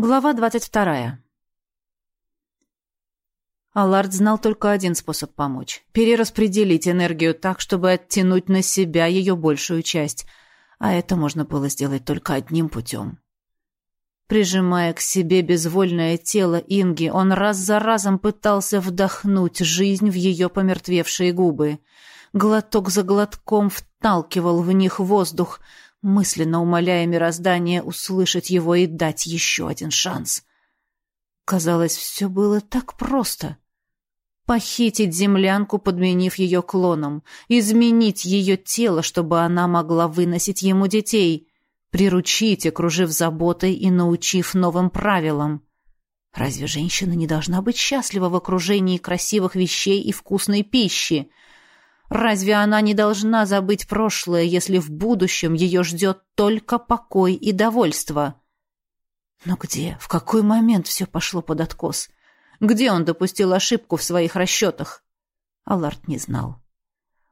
Глава двадцать вторая. Аллард знал только один способ помочь — перераспределить энергию так, чтобы оттянуть на себя ее большую часть, а это можно было сделать только одним путем. Прижимая к себе безвольное тело Инги, он раз за разом пытался вдохнуть жизнь в ее помертвевшие губы. Глоток за глотком вталкивал в них воздух — мысленно умоляя мироздание услышать его и дать еще один шанс. Казалось, все было так просто. Похитить землянку, подменив ее клоном, изменить ее тело, чтобы она могла выносить ему детей, приручить, окружив заботой и научив новым правилам. Разве женщина не должна быть счастлива в окружении красивых вещей и вкусной пищи? Разве она не должна забыть прошлое, если в будущем ее ждет только покой и довольство? Но где, в какой момент все пошло под откос? Где он допустил ошибку в своих расчетах? Аллард не знал.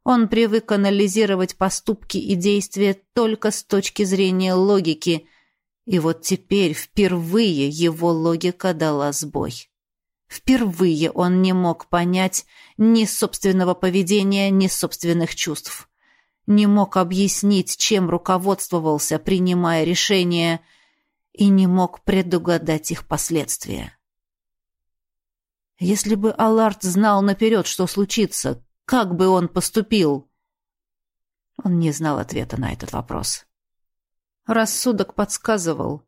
Он привык анализировать поступки и действия только с точки зрения логики, и вот теперь впервые его логика дала сбой. Впервые он не мог понять ни собственного поведения, ни собственных чувств. Не мог объяснить, чем руководствовался, принимая решения, и не мог предугадать их последствия. Если бы Аллард знал наперед, что случится, как бы он поступил? Он не знал ответа на этот вопрос. Рассудок подсказывал,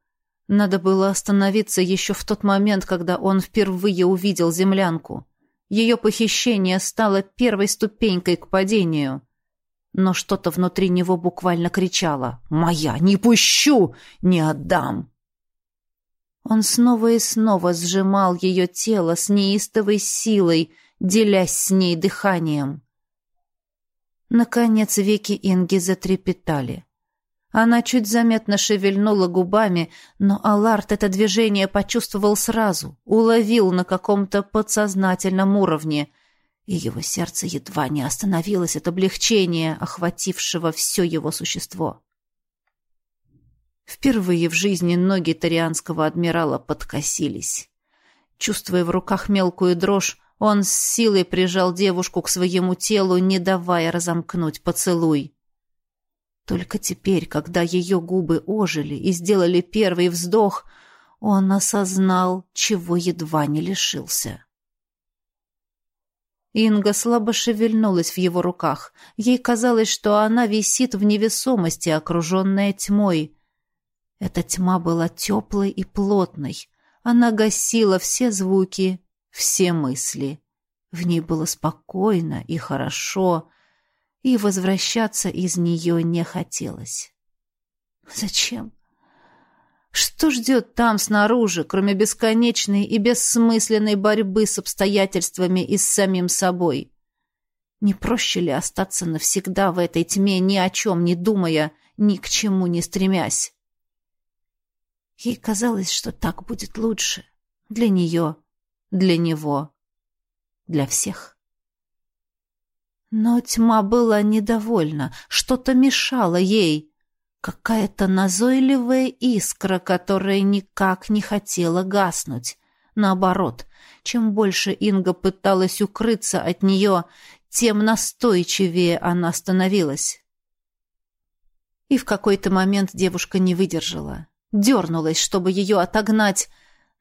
надо было остановиться еще в тот момент, когда он впервые увидел землянку. Ее похищение стало первой ступенькой к падению. Но что-то внутри него буквально кричало «Моя! Не пущу! Не отдам!» Он снова и снова сжимал ее тело с неистовой силой, делясь с ней дыханием. Наконец веки Инги затрепетали. Она чуть заметно шевельнула губами, но Аларт это движение почувствовал сразу, уловил на каком-то подсознательном уровне, и его сердце едва не остановилось от облегчения, охватившего все его существо. Впервые в жизни ноги тарианского адмирала подкосились. Чувствуя в руках мелкую дрожь, он с силой прижал девушку к своему телу, не давая разомкнуть поцелуй. Только теперь, когда ее губы ожили и сделали первый вздох, он осознал, чего едва не лишился. Инга слабо шевельнулась в его руках. Ей казалось, что она висит в невесомости, окруженная тьмой. Эта тьма была теплой и плотной. Она гасила все звуки, все мысли. В ней было спокойно и хорошо, и возвращаться из нее не хотелось. Зачем? Что ждет там снаружи, кроме бесконечной и бессмысленной борьбы с обстоятельствами и с самим собой? Не проще ли остаться навсегда в этой тьме, ни о чем не думая, ни к чему не стремясь? Ей казалось, что так будет лучше. Для нее, для него, для всех. Но тьма была недовольна, что-то мешало ей. Какая-то назойливая искра, которая никак не хотела гаснуть. Наоборот, чем больше Инга пыталась укрыться от нее, тем настойчивее она становилась. И в какой-то момент девушка не выдержала. Дернулась, чтобы ее отогнать,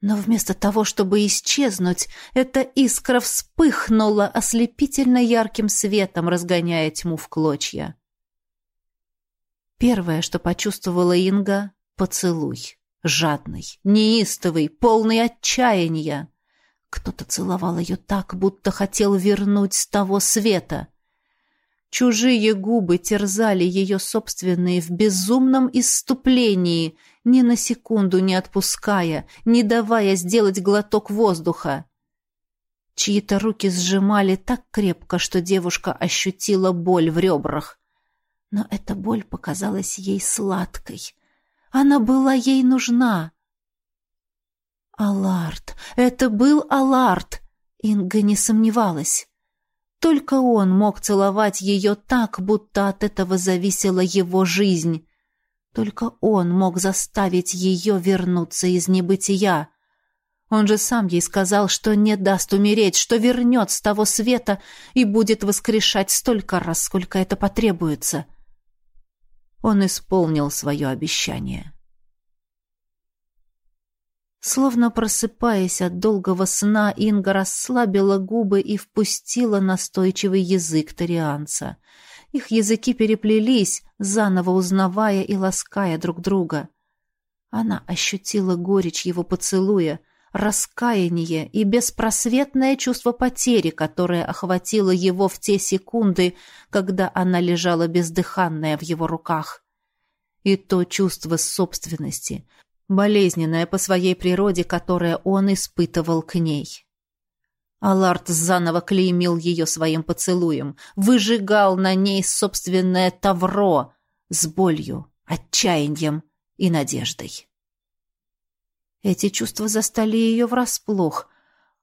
но вместо того, чтобы исчезнуть, эта искра вспыхнула ослепительно ярким светом, разгоняя тьму в клочья. Первое, что почувствовала Инга — поцелуй. Жадный, неистовый, полный отчаяния. Кто-то целовал ее так, будто хотел вернуть с того света — Чужие губы терзали ее собственные в безумном исступлении, ни на секунду не отпуская, не давая сделать глоток воздуха. Чьи-то руки сжимали так крепко, что девушка ощутила боль в ребрах. Но эта боль показалась ей сладкой. Она была ей нужна. Аларт! Это был Аларт! Инга не сомневалась. Только он мог целовать ее так, будто от этого зависела его жизнь. Только он мог заставить ее вернуться из небытия. Он же сам ей сказал, что не даст умереть, что вернет с того света и будет воскрешать столько раз, сколько это потребуется. Он исполнил свое обещание. Словно просыпаясь от долгого сна, Инга расслабила губы и впустила настойчивый язык тарианца. Их языки переплелись, заново узнавая и лаская друг друга. Она ощутила горечь его поцелуя, раскаяние и беспросветное чувство потери, которое охватило его в те секунды, когда она лежала бездыханная в его руках. И то чувство собственности, болезненное по своей природе, которое он испытывал к ней. Аларт заново клеймил ее своим поцелуем, выжигал на ней собственное тавро с болью, отчаянием и надеждой. Эти чувства застали ее врасплох.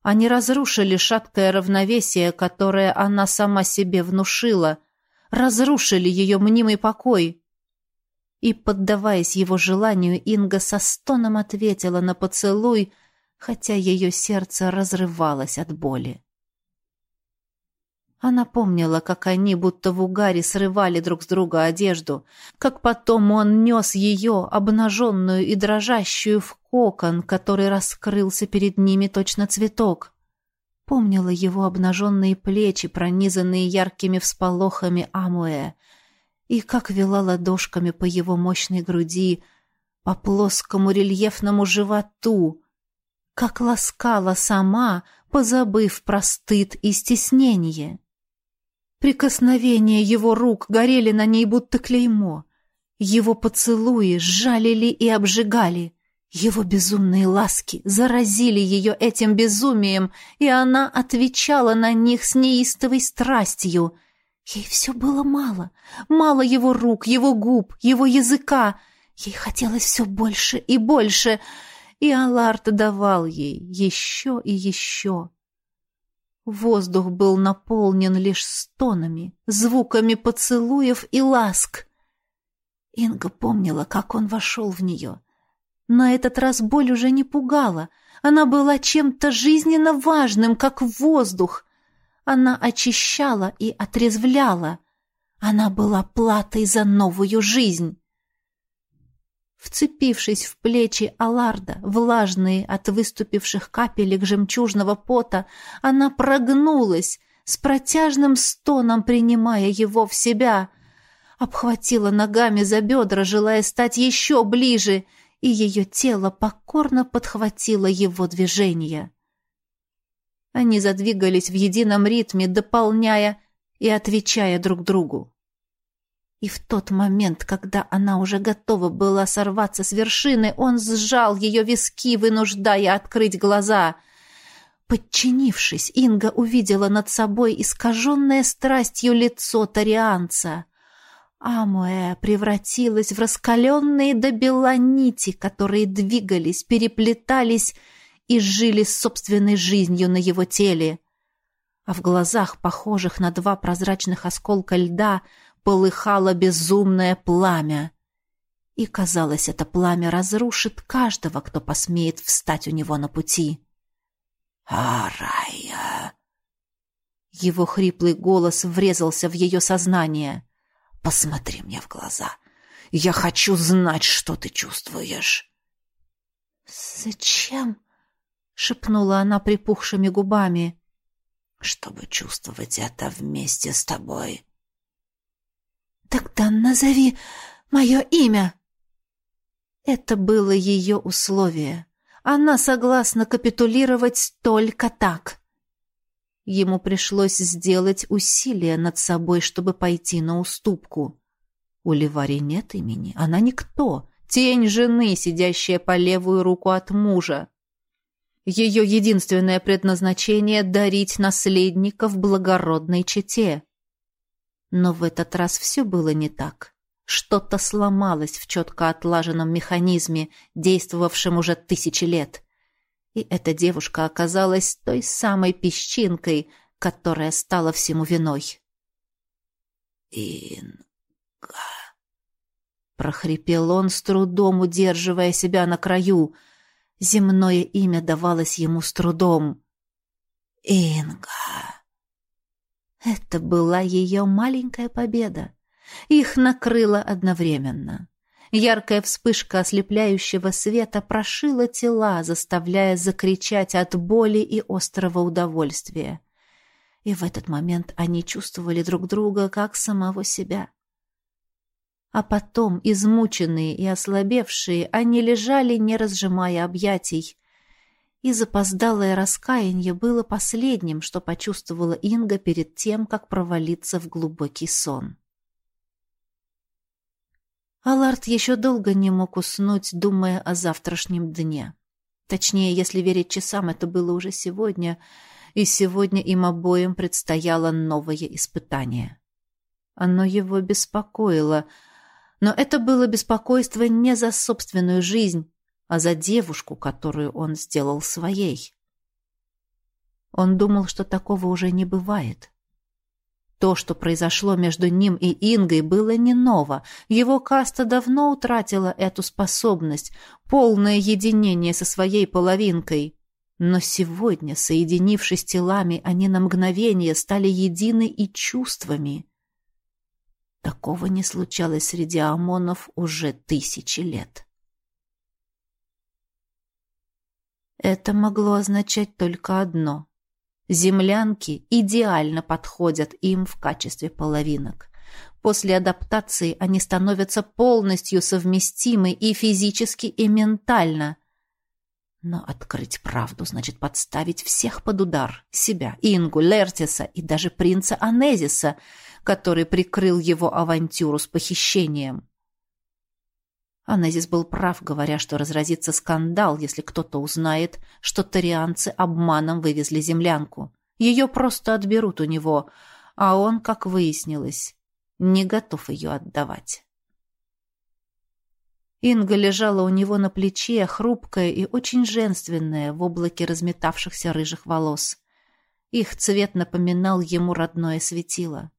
Они разрушили шаткое равновесие, которое она сама себе внушила, разрушили ее мнимый покой. И, поддаваясь его желанию, Инга со стоном ответила на поцелуй, хотя ее сердце разрывалось от боли. Она помнила, как они будто в угаре срывали друг с друга одежду, как потом он нес ее, обнаженную и дрожащую, в кокон, который раскрылся перед ними точно цветок. Помнила его обнаженные плечи, пронизанные яркими всполохами амуэ, и как вела ладошками по его мощной груди, по плоскому рельефному животу, как ласкала сама, позабыв про стыд и стеснение. Прикосновения его рук горели на ней будто клеймо. Его поцелуи сжалили и обжигали. Его безумные ласки заразили ее этим безумием, и она отвечала на них с неистовой страстью — Ей все было мало. Мало его рук, его губ, его языка. Ей хотелось все больше и больше. И Аларт давал ей еще и еще. Воздух был наполнен лишь стонами, звуками поцелуев и ласк. Инга помнила, как он вошел в нее. На этот раз боль уже не пугала. Она была чем-то жизненно важным, как воздух, она очищала и отрезвляла. Она была платой за новую жизнь. Вцепившись в плечи Аларда, влажные от выступивших капелек жемчужного пота, она прогнулась, с протяжным стоном принимая его в себя, обхватила ногами за бедра, желая стать еще ближе, и ее тело покорно подхватило его движение. Они задвигались в едином ритме, дополняя и отвечая друг другу. И в тот момент, когда она уже готова была сорваться с вершины, он сжал ее виски, вынуждая открыть глаза. Подчинившись, Инга увидела над собой искаженное страстью лицо тарианца. Амуэ превратилась в раскаленные до бела нити, которые двигались, переплетались и жили собственной жизнью на его теле. А в глазах, похожих на два прозрачных осколка льда, полыхало безумное пламя. И, казалось, это пламя разрушит каждого, кто посмеет встать у него на пути. «Арая!» Его хриплый голос врезался в ее сознание. «Посмотри мне в глаза. Я хочу знать, что ты чувствуешь». «Зачем?» — шепнула она припухшими губами. «Чтобы чувствовать это вместе с тобой». «Тогда назови мое имя». Это было ее условие. Она согласна капитулировать только так. Ему пришлось сделать усилие над собой, чтобы пойти на уступку. У Ливари нет имени, она никто, тень жены, сидящая по левую руку от мужа. Ее единственное предназначение — дарить наследников благородной чете. Но в этот раз все было не так. Что-то сломалось в четко отлаженном механизме, действовавшем уже тысячи лет. И эта девушка оказалась той самой песчинкой, которая стала всему виной. «Инга...» — прохрипел он, с трудом удерживая себя на краю. Земное имя давалось ему с трудом. «Инга!» Это была ее маленькая победа. Их накрыло одновременно. Яркая вспышка ослепляющего света прошила тела, заставляя закричать от боли и острого удовольствия. И в этот момент они чувствовали друг друга как самого себя. А потом, измученные и ослабевшие, они лежали, не разжимая объятий. И запоздалое раскаяние было последним, что почувствовала Инга перед тем, как провалиться в глубокий сон. Аларт еще долго не мог уснуть, думая о завтрашнем дне. Точнее, если верить часам, это было уже сегодня, и сегодня им обоим предстояло новое испытание. Оно его беспокоило, но это было беспокойство не за собственную жизнь, а за девушку, которую он сделал своей. Он думал, что такого уже не бывает. То, что произошло между ним и Ингой, было не ново. Его каста давно утратила эту способность, полное единение со своей половинкой. Но сегодня, соединившись телами, они на мгновение стали едины и чувствами. Такого не случалось среди ОМОНов уже тысячи лет. Это могло означать только одно — Землянки идеально подходят им в качестве половинок. После адаптации они становятся полностью совместимы и физически, и ментально. Но открыть правду значит подставить всех под удар. Себя, Ингу, Лертиса и даже принца Анезиса, который прикрыл его авантюру с похищением. Анезис был прав, говоря, что разразится скандал, если кто-то узнает, что тарианцы обманом вывезли землянку. Ее просто отберут у него, а он, как выяснилось, не готов ее отдавать. Инга лежала у него на плече, хрупкая и очень женственная, в облаке разметавшихся рыжих волос. Их цвет напоминал ему родное светило.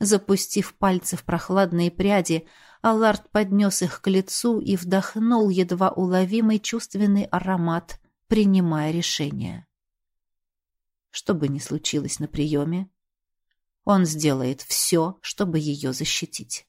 Запустив пальцы в прохладные пряди, Аллард поднес их к лицу и вдохнул едва уловимый чувственный аромат, принимая решение. Что бы ни случилось на приеме, он сделает все, чтобы ее защитить.